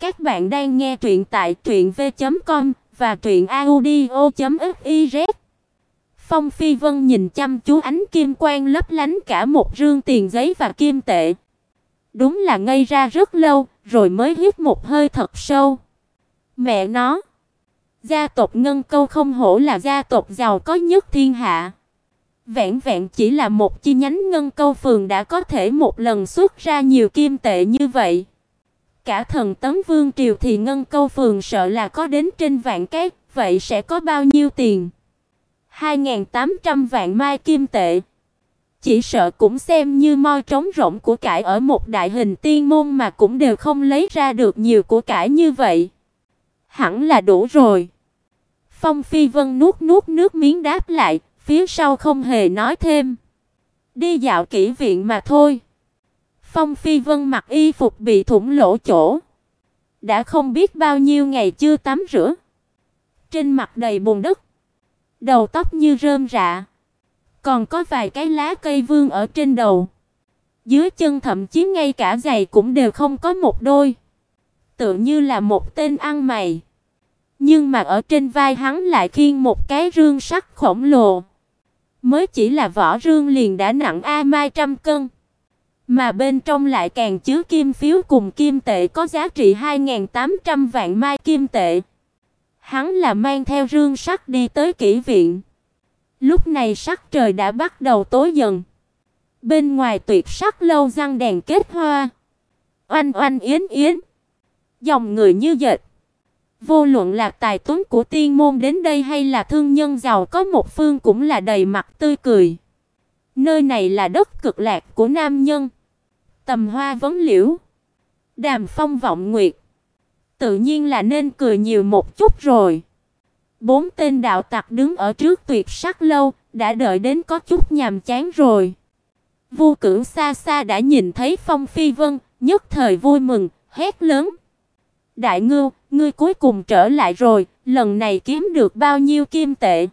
Các bạn đang nghe truyện tại truyệnv.com và truyệnaudio.fiz. Phong Phi Vân nhìn chăm chú ánh kim quang lấp lánh cả một rương tiền giấy và kim tệ. Đúng là ngây ra rất lâu, rồi mới hít một hơi thật sâu. Mẹ nó, gia tộc Ngân Câu không hổ là gia tộc giàu có nhất thiên hạ. Vẹn vẹn chỉ là một chi nhánh Ngân Câu phường đã có thể một lần xuất ra nhiều kim tệ như vậy cả thần tấm vương triều thì ngân câu phường sợ là có đến trên vạn cái, vậy sẽ có bao nhiêu tiền? 2800 vạn mai kim tệ. Chỉ sợ cũng xem như moi trống rỗng của cải ở một đại hình tiên môn mà cũng đều không lấy ra được nhiều của cải như vậy. Hẳn là đủ rồi. Phong Phi Vân nuốt nuốt nước miếng đáp lại, phía sau không hề nói thêm. Đi dạo kỹ viện mà thôi. Phong Phi Vân mặc y phục bị thủng lỗ chỗ, đã không biết bao nhiêu ngày chưa tắm rửa. Trên mặt đầy bùn đất, đầu tóc như rơm rạ, còn có vài cái lá cây vương ở trên đầu. Dưới chân thậm chí ngay cả giày cũng đều không có một đôi, tựa như là một tên ăn mày. Nhưng mà ở trên vai hắn lại khiêng một cái rương sắt khổng lồ. Mới chỉ là vỏ rương liền đã nặng a mai trăm cân. Mà bên trong lại càng chứa kim phiếu cùng kim tệ có giá trị 2800 vạn mai kim tệ. Hắn là mang theo rương sắt đi tới kỹ viện. Lúc này sắc trời đã bắt đầu tối dần. Bên ngoài tuyệt sắc lâu răng đèn kết hoa. Oanh oanh yến yến. Dòng người như dệt. Vô luận là tài tuấn của tiên môn đến đây hay là thương nhân giàu có một phương cũng là đầy mặt tươi cười. Nơi này là đất cực lạc của nam nhân. Tầm hoa vấn liễu, Đàm Phong vọng nguyệt, tự nhiên là nên cười nhiều một chút rồi. Bốn tên đạo tặc đứng ở trước tuyệt sắc lâu, đã đợi đến có chút nhàm chán rồi. Vu Cửu xa xa đã nhìn thấy Phong Phi Vân, nhất thời vui mừng, hét lớn: "Đại ngưu, ngươi cuối cùng trở lại rồi, lần này kiếm được bao nhiêu kim tệ?"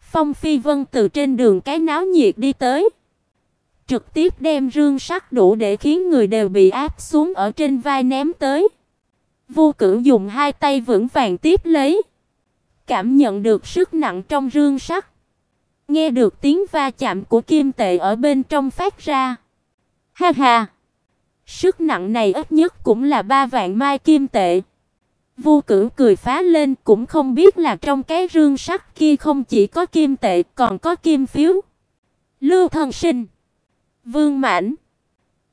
Phong Phi Vân từ trên đường cái náo nhiệt đi tới trực tiếp đem rương sắt đủ để khiến người đều bị áp xuống ở trên vai ném tới. Vô Cửu dùng hai tay vững vàng tiếp lấy, cảm nhận được sức nặng trong rương sắt. Nghe được tiếng va chạm của kim tệ ở bên trong phát ra. Ha ha. Sức nặng này ít nhất cũng là ba vạn mai kim tệ. Vu Cửu cười phá lên, cũng không biết là trong cái rương sắt kia không chỉ có kim tệ, còn có kim phiếu. Lưu Thần Sinh Vương Mãnh,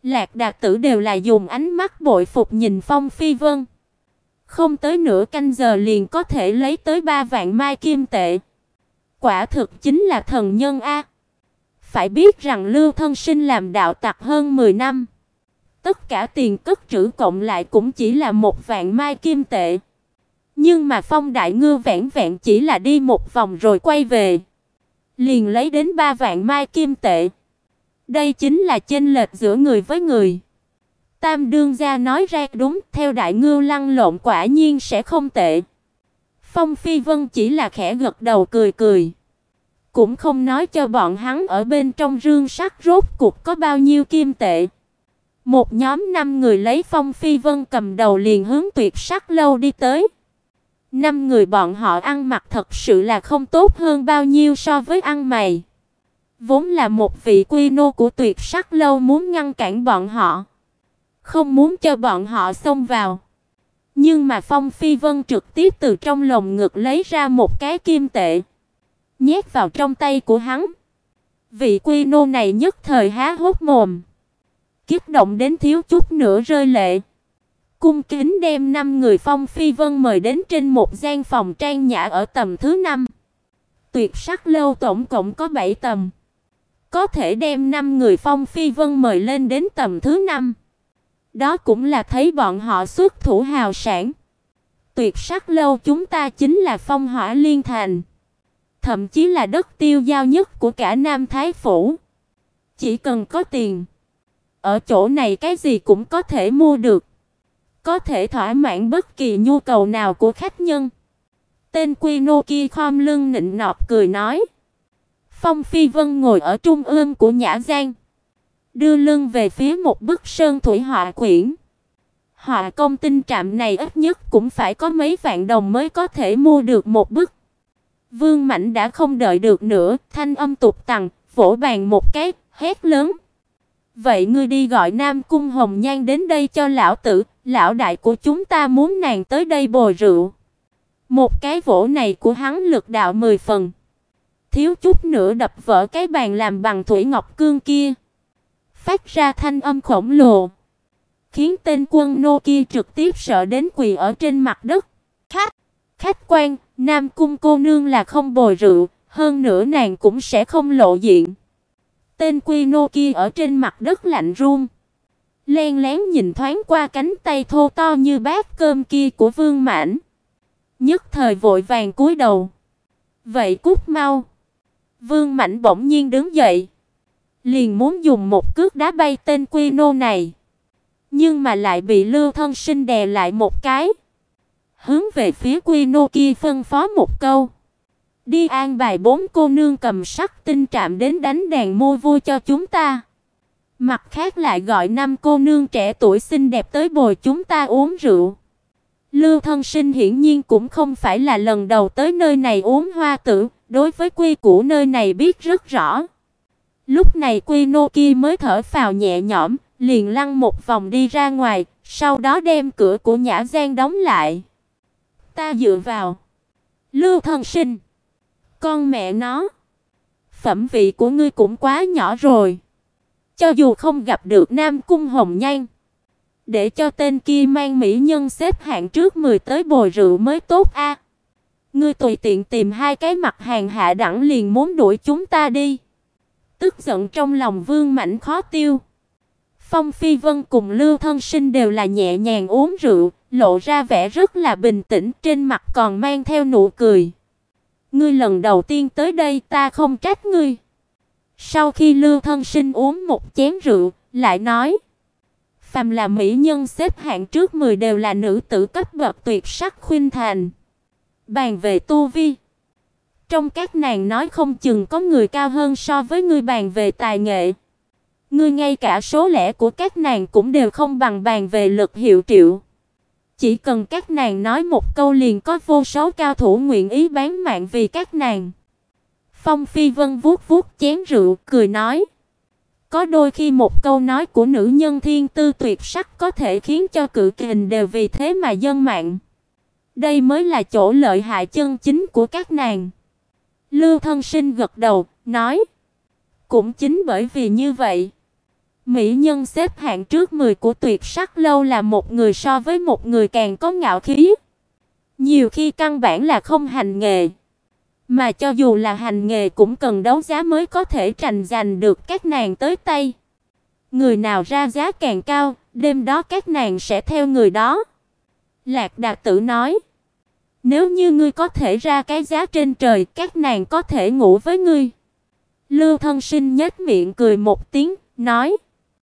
Lạc Đạt Tử đều là dùng ánh mắt bội phục nhìn Phong Phi Vân. Không tới nửa canh giờ liền có thể lấy tới ba vạn mai kim tệ. Quả thực chính là thần nhân a. Phải biết rằng Lưu Thân Sinh làm đạo tặc hơn 10 năm, tất cả tiền cất trữ cộng lại cũng chỉ là một vạn mai kim tệ. Nhưng mà Phong Đại Ngư vẹn vẹn chỉ là đi một vòng rồi quay về, liền lấy đến ba vạn mai kim tệ. Đây chính là chênh lệch giữa người với người. Tam đương gia nói ra đúng, theo đại ngưu lăn lộn quả nhiên sẽ không tệ. Phong Phi Vân chỉ là khẽ gật đầu cười cười, cũng không nói cho bọn hắn ở bên trong rương sắt rốt cuộc có bao nhiêu kim tệ. Một nhóm năm người lấy Phong Phi Vân cầm đầu liền hướng Tuyệt Sắc lâu đi tới. Năm người bọn họ ăn mặc thật sự là không tốt hơn bao nhiêu so với ăn mày. Vốn là một vị quy nô của Tuyệt Sắc lâu muốn ngăn cản bọn họ, không muốn cho bọn họ xông vào. Nhưng mà Phong Phi Vân trực tiếp từ trong lồng ngực lấy ra một cái kim tệ, nhét vào trong tay của hắn. Vị quy nô này nhất thời há hốc mồm, kích động đến thiếu chút nữa rơi lệ. Cung kính đem năm người Phong Phi Vân mời đến trên một gian phòng trang nhã ở tầng thứ năm. Tuyệt sắc lâu tổng cộng có 7 tầng. Có thể đem 5 người Phong Phi Vân mời lên đến tầm thứ 5. Đó cũng là thấy bọn họ xuất thủ hào sản. Tuyệt sắc lâu chúng ta chính là Phong Hỏa Liên Thành, thậm chí là đất tiêu giao nhất của cả Nam Thái phủ. Chỉ cần có tiền, ở chỗ này cái gì cũng có thể mua được, có thể thỏa mãn bất kỳ nhu cầu nào của khách nhân. Tên Quy Nô kia khom lưng nịnh nọt cười nói: Phong Phi Vân ngồi ở trung ương của nhã Giang, đưa lưng về phía một bức sơn thủy họa quyển. Họa công tinh trạm này ít nhất cũng phải có mấy vạn đồng mới có thể mua được một bức. Vương Mạnh đã không đợi được nữa, thanh âm tục tằng, vỗ bàn một cái, hét lớn. Vậy ngươi đi gọi Nam Cung Hồng Nhan đến đây cho lão tử, lão đại của chúng ta muốn nàng tới đây bồi rượu. Một cái vỗ này của hắn lực đạo mười phần. Thiếu chút nữa đập vỡ cái bàn làm bằng thủy ngọc cương kia. Phát ra thanh âm khổng lồ. Khiến tên quân nô kia trực tiếp sợ đến quỳ ở trên mặt đất. Khách, khách quan, Nam cung cô nương là không bồi rượu, hơn nữa nàng cũng sẽ không lộ diện. Tên quy nô kia ở trên mặt đất lạnh run. Len lén nhìn thoáng qua cánh tay thô to như bát cơm kia của Vương mãn, Nhất thời vội vàng cúi đầu. Vậy cút mau. Vương Mạnh bỗng nhiên đứng dậy, liền muốn dùng một cước đá bay tên Quy nô này, nhưng mà lại bị Lưu Thân Sinh đè lại một cái. Hướng về phía Quy nô kia phân phó một câu: "Đi an bài bốn cô nương cầm sắc tinh trạm đến đánh đàn môi vui cho chúng ta." Mặt khác lại gọi năm cô nương trẻ tuổi xinh đẹp tới bồi chúng ta uống rượu. Lưu Thân Sinh hiển nhiên cũng không phải là lần đầu tới nơi này uống hoa tử, đối với quy củ nơi này biết rất rõ. Lúc này Quy Nô kia mới thở phào nhẹ nhõm, liền lăn một vòng đi ra ngoài, sau đó đem cửa của nhã gian đóng lại. Ta dựa vào. Lưu Thân Sinh, con mẹ nó, phẩm vị của ngươi cũng quá nhỏ rồi. Cho dù không gặp được Nam cung Hồng Nhan, để cho tên kia mang mỹ nhân xếp hạng trước 10 tới bồi rượu mới tốt a. Ngươi tùy tiện tìm hai cái mặt hàng hạ đẳng liền muốn đuổi chúng ta đi. Tức giận trong lòng Vương Mạnh khó tiêu. Phong Phi Vân cùng Lưu Thân Sinh đều là nhẹ nhàng uống rượu, lộ ra vẻ rất là bình tĩnh, trên mặt còn mang theo nụ cười. Ngươi lần đầu tiên tới đây ta không trách ngươi. Sau khi Lưu Thân Sinh uống một chén rượu, lại nói: Phàm là mỹ nhân xếp hạng trước 10 đều là nữ tử cấp bậc tuyệt sắc khuynh thành. Bàn về tu vi, trong các nàng nói không chừng có người cao hơn so với ngươi bàn về tài nghệ. Ngươi ngay cả số lẻ của các nàng cũng đều không bằng bàn về lực hiệu triệu. Chỉ cần các nàng nói một câu liền có vô số cao thủ nguyện ý bán mạng vì các nàng. Phong Phi Vân vuốt vuốt chén rượu, cười nói: có đôi khi một câu nói của nữ nhân thiên tư tuyệt sắc có thể khiến cho cự kình đều vì thế mà dân mạng. Đây mới là chỗ lợi hại chân chính của các nàng. Lưu Thân Sinh gật đầu, nói: "Cũng chính bởi vì như vậy, mỹ nhân xếp hạng trước 10 của tuyệt sắc lâu là một người so với một người càng có ngạo khí. Nhiều khi căn bản là không hành nghề. Mà cho dù là hành nghề cũng cần đấu giá mới có thể tranh giành được các nàng tới tay. Người nào ra giá càng cao, đêm đó các nàng sẽ theo người đó. Lạc Đạt Tử nói: "Nếu như ngươi có thể ra cái giá trên trời, các nàng có thể ngủ với ngươi." Lưu Thân Sinh nhếch miệng cười một tiếng, nói: